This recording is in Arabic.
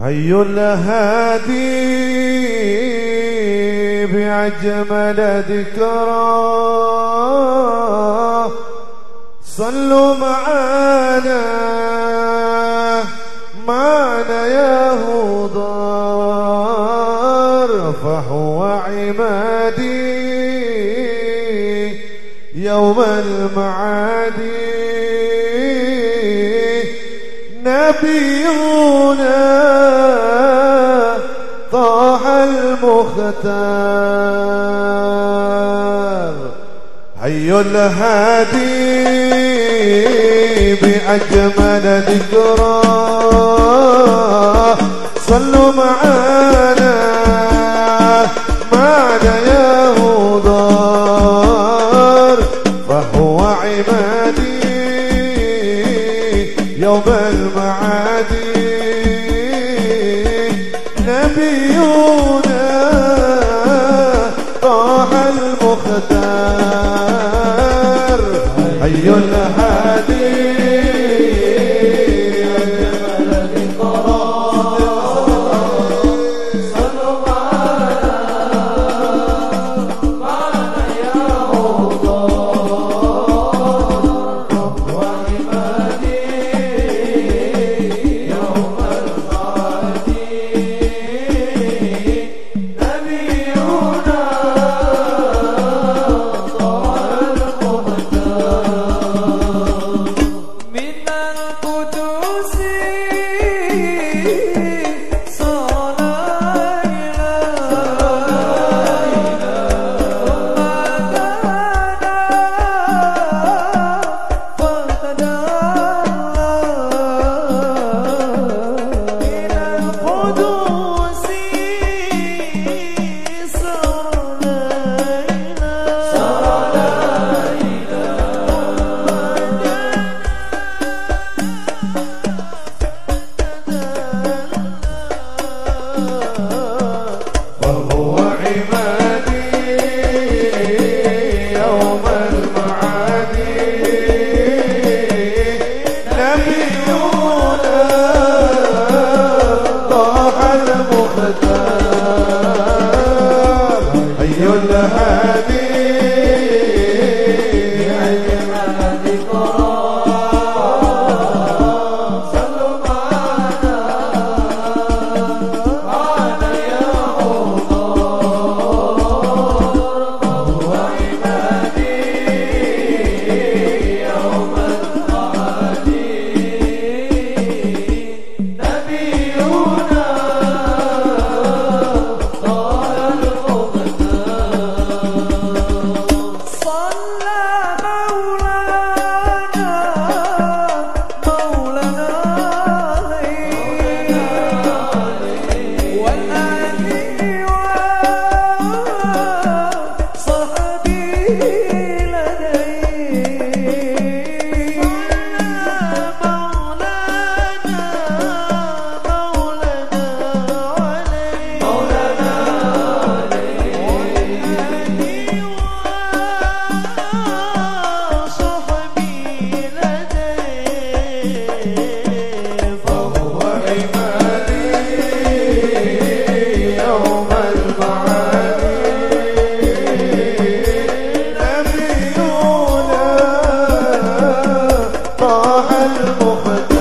هي الهادي بأجمل ذكرى صلوا معانا معنا يا هضار فهو عمادي يوم المعادي. نبينا المختار حي الهادي بأجمل ذكرى. صلوا معانا المختار حي الهادي. المختار المخدر